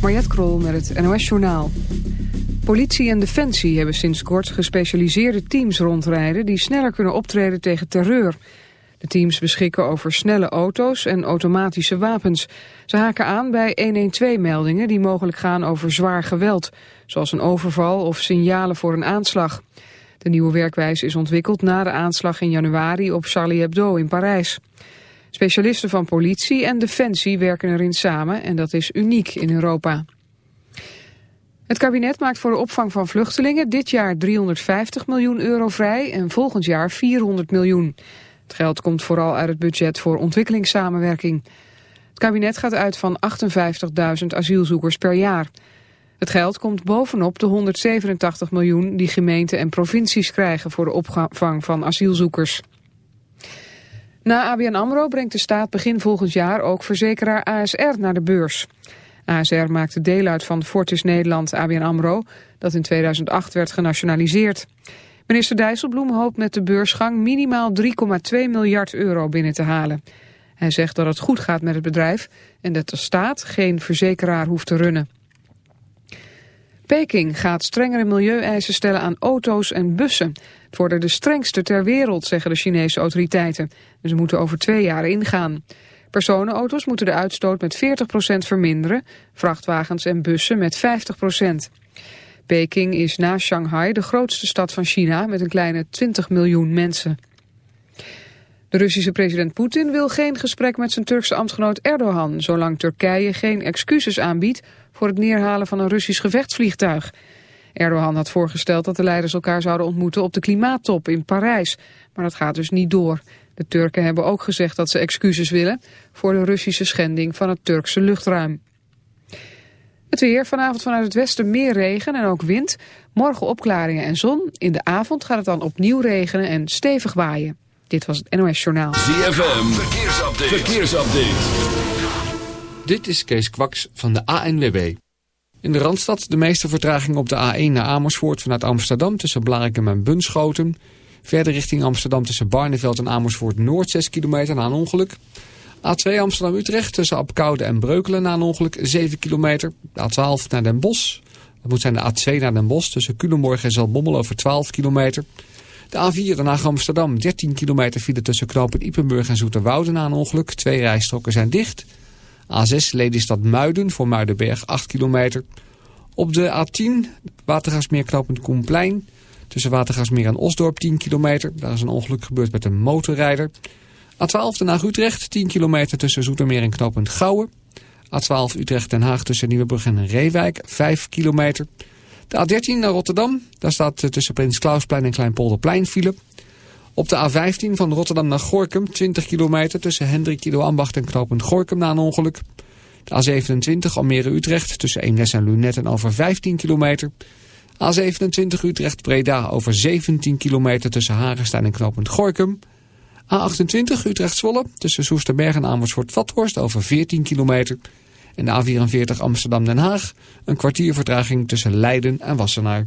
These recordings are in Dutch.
Mariette Krol met het NOS Journaal. Politie en Defensie hebben sinds kort gespecialiseerde teams rondrijden... die sneller kunnen optreden tegen terreur. De teams beschikken over snelle auto's en automatische wapens. Ze haken aan bij 112-meldingen die mogelijk gaan over zwaar geweld... zoals een overval of signalen voor een aanslag. De nieuwe werkwijze is ontwikkeld na de aanslag in januari op Charlie Hebdo in Parijs. Specialisten van politie en defensie werken erin samen en dat is uniek in Europa. Het kabinet maakt voor de opvang van vluchtelingen dit jaar 350 miljoen euro vrij en volgend jaar 400 miljoen. Het geld komt vooral uit het budget voor ontwikkelingssamenwerking. Het kabinet gaat uit van 58.000 asielzoekers per jaar. Het geld komt bovenop de 187 miljoen die gemeenten en provincies krijgen voor de opvang van asielzoekers. Na ABN AMRO brengt de staat begin volgend jaar ook verzekeraar ASR naar de beurs. ASR maakte deel uit van Fortis Nederland ABN AMRO, dat in 2008 werd genationaliseerd. Minister Dijsselbloem hoopt met de beursgang minimaal 3,2 miljard euro binnen te halen. Hij zegt dat het goed gaat met het bedrijf en dat de staat geen verzekeraar hoeft te runnen. Peking gaat strengere milieueisen stellen aan auto's en bussen. Het worden de strengste ter wereld, zeggen de Chinese autoriteiten. ze moeten over twee jaar ingaan. Personenauto's moeten de uitstoot met 40% verminderen, vrachtwagens en bussen met 50%. Peking is na Shanghai de grootste stad van China met een kleine 20 miljoen mensen. De Russische president Poetin wil geen gesprek met zijn Turkse ambtgenoot Erdogan... zolang Turkije geen excuses aanbiedt voor het neerhalen van een Russisch gevechtsvliegtuig. Erdogan had voorgesteld dat de leiders elkaar zouden ontmoeten op de klimaattop in Parijs. Maar dat gaat dus niet door. De Turken hebben ook gezegd dat ze excuses willen voor de Russische schending van het Turkse luchtruim. Het weer, vanavond vanuit het westen meer regen en ook wind. Morgen opklaringen en zon. In de avond gaat het dan opnieuw regenen en stevig waaien. Dit was het NOS Journaal. ZFM, verkeersupdate. verkeersupdate. Dit is Kees Kwaks van de ANWB. In de Randstad de meeste vertraging op de A1 naar Amersfoort vanuit Amsterdam tussen Blarikum en Bunschoten. Verder richting Amsterdam tussen Barneveld en Amersfoort Noord 6 kilometer na een ongeluk. A2 Amsterdam-Utrecht tussen Apkoude en Breukelen na een ongeluk 7 kilometer. A12 naar Den Bosch. Dat moet zijn de A2 naar Den Bosch tussen Culemborg en Zalbommel over 12 kilometer. De A4 Den Haag Amsterdam 13 kilometer file tussen Knopen Ipenburg en Zoeterwoude na een ongeluk. Twee rijstroken zijn dicht. A6 Lelystad Muiden voor Muidenberg 8 kilometer. Op de A10 Watergasmeer knooppunt Koenplein. Tussen Watergasmeer en Osdorp 10 kilometer. Daar is een ongeluk gebeurd met een motorrijder. A12 Den Haag Utrecht 10 kilometer tussen Zoetermeer en knooppunt Gouwen. A12 Utrecht Den Haag tussen Nieuwebrug en Reewijk 5 kilometer. De A13 naar Rotterdam. Daar staat tussen Prins Klausplein en Kleinpolderplein file. Op de A15 van Rotterdam naar Gorkum 20 kilometer tussen Hendrik Ido Ambacht en knooppunt Gorkum na een ongeluk. De A27 Almere-Utrecht tussen Eemnes en Lunetten over 15 kilometer. A27 Utrecht-Breda over 17 kilometer tussen Hagenstein en knooppunt Gorkum. A28 Utrecht-Zwolle tussen Soesterberg en Amersfoort-Vathorst over 14 kilometer. En de A44 Amsterdam-Den Haag een kwartier vertraging tussen Leiden en Wassenaar.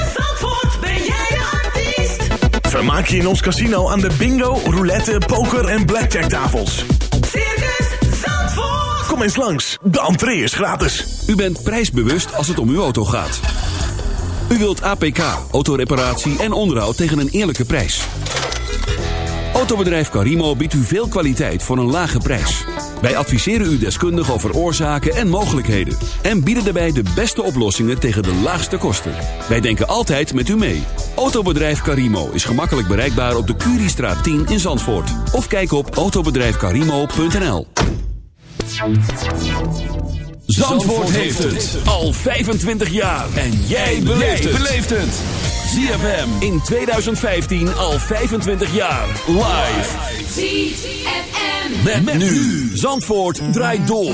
Vermaak je in ons casino aan de bingo, roulette, poker en blackjack tafels. Circus Zandvoort. Kom eens langs, de entree is gratis. U bent prijsbewust als het om uw auto gaat. U wilt APK, autoreparatie en onderhoud tegen een eerlijke prijs. Autobedrijf Carimo biedt u veel kwaliteit voor een lage prijs. Wij adviseren u deskundig over oorzaken en mogelijkheden. En bieden daarbij de beste oplossingen tegen de laagste kosten. Wij denken altijd met u mee. Autobedrijf Carimo is gemakkelijk bereikbaar op de Curiestraat 10 in Zandvoort. Of kijk op autobedrijfcarimo.nl Zandvoort heeft het al 25 jaar. En jij beleeft het. ZFM in 2015 al 25 jaar. Live. ZFM. Met, met nu. Zandvoort draait door.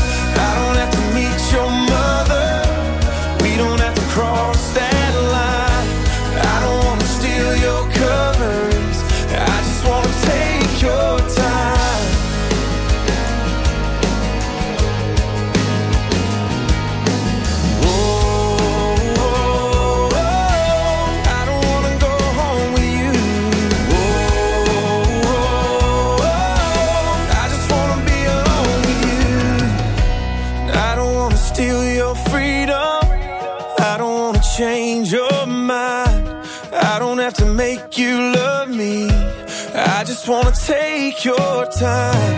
Time.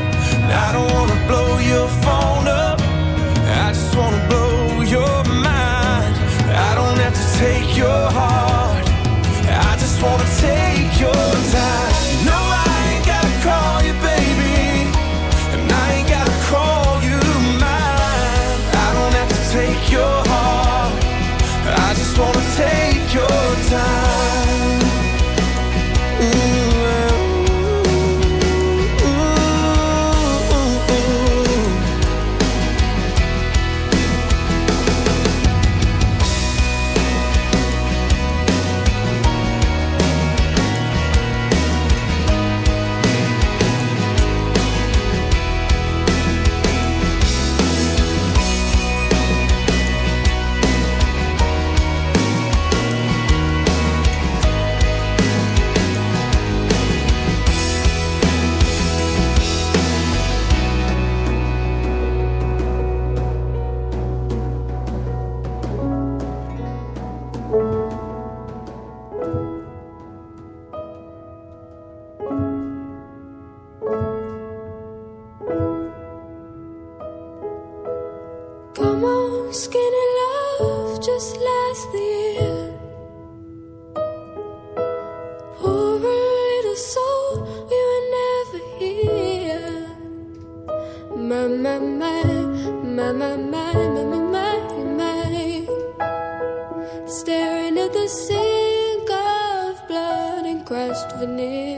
So we were never here. My, my, my, my, my, my, my, my, my, my. Staring at the sink of blood and crushed veneer.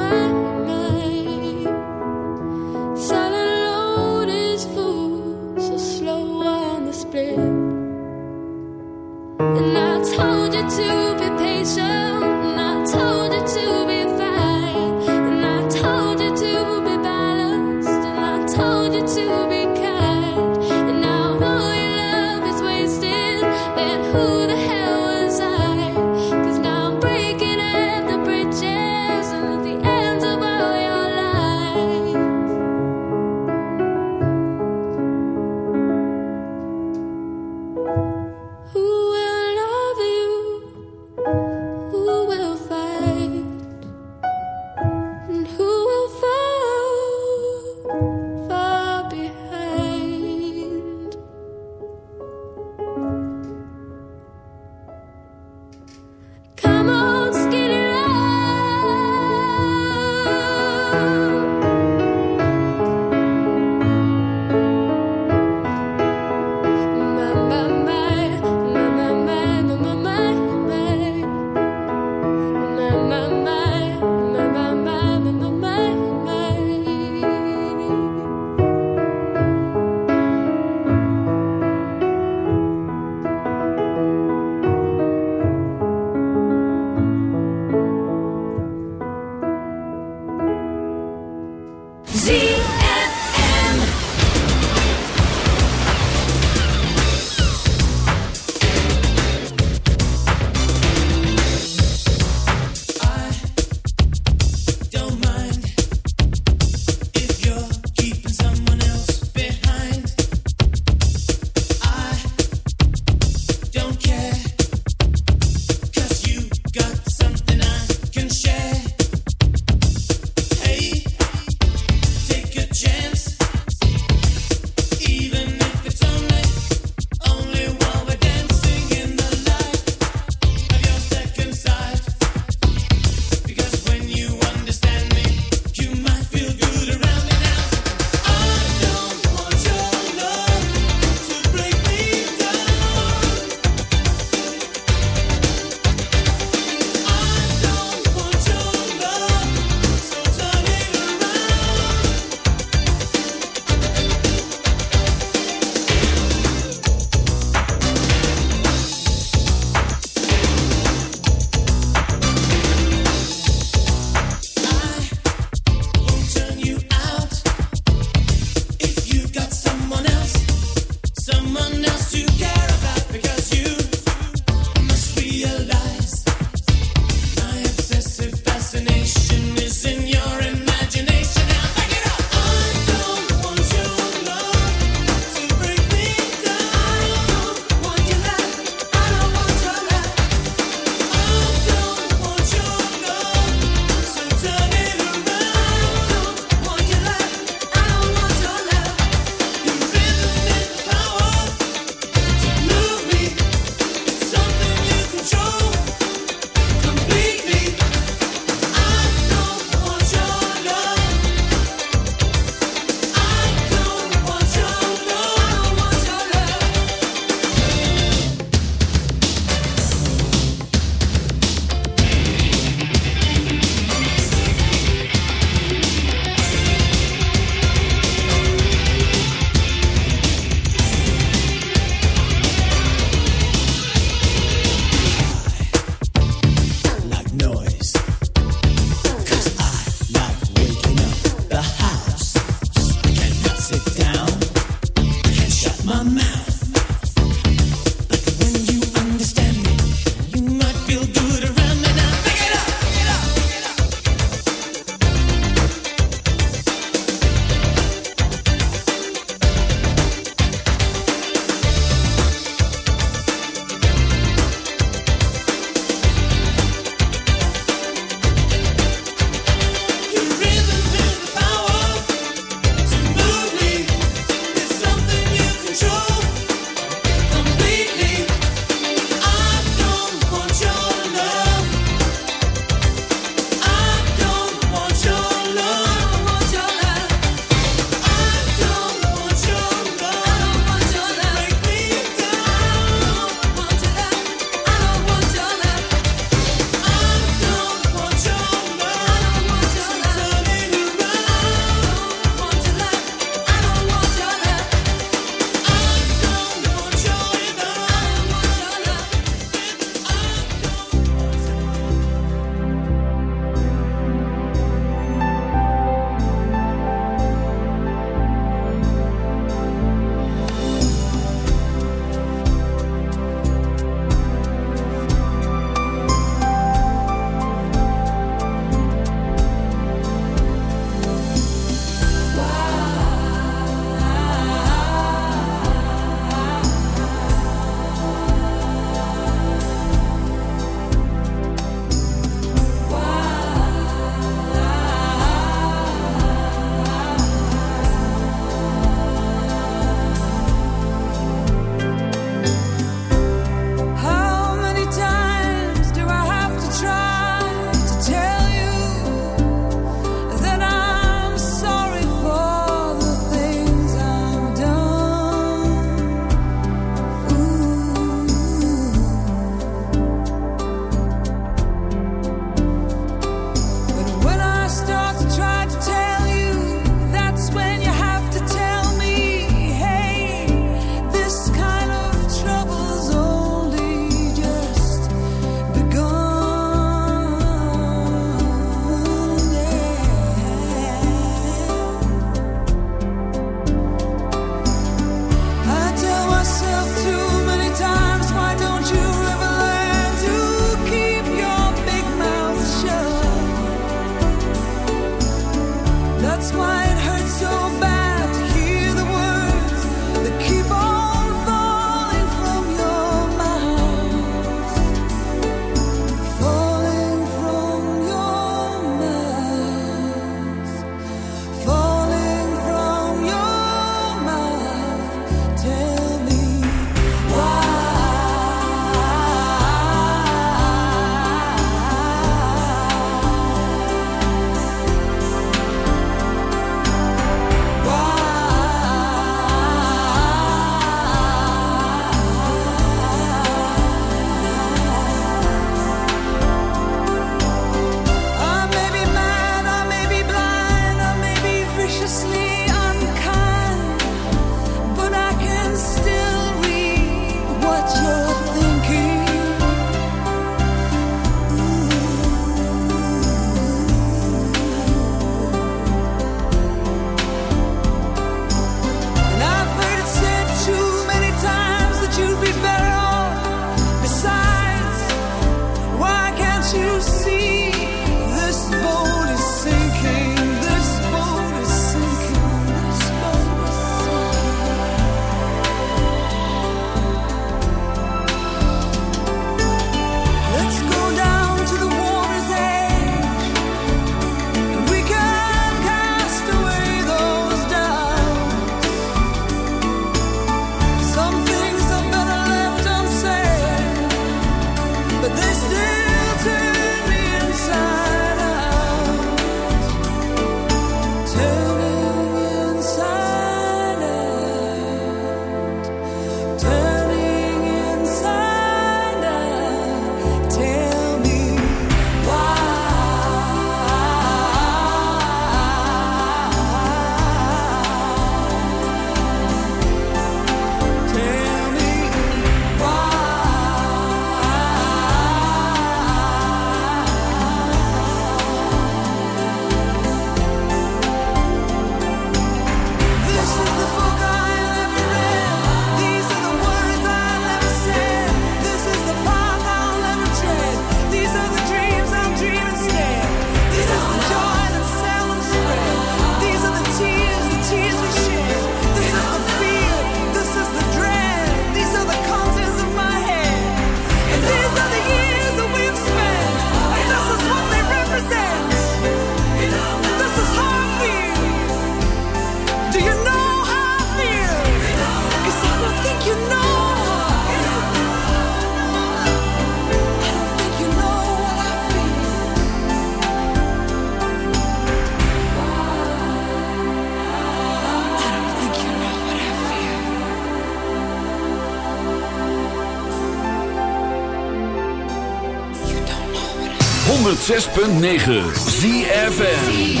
106.9 ZFM.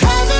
cover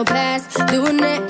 no past, doing it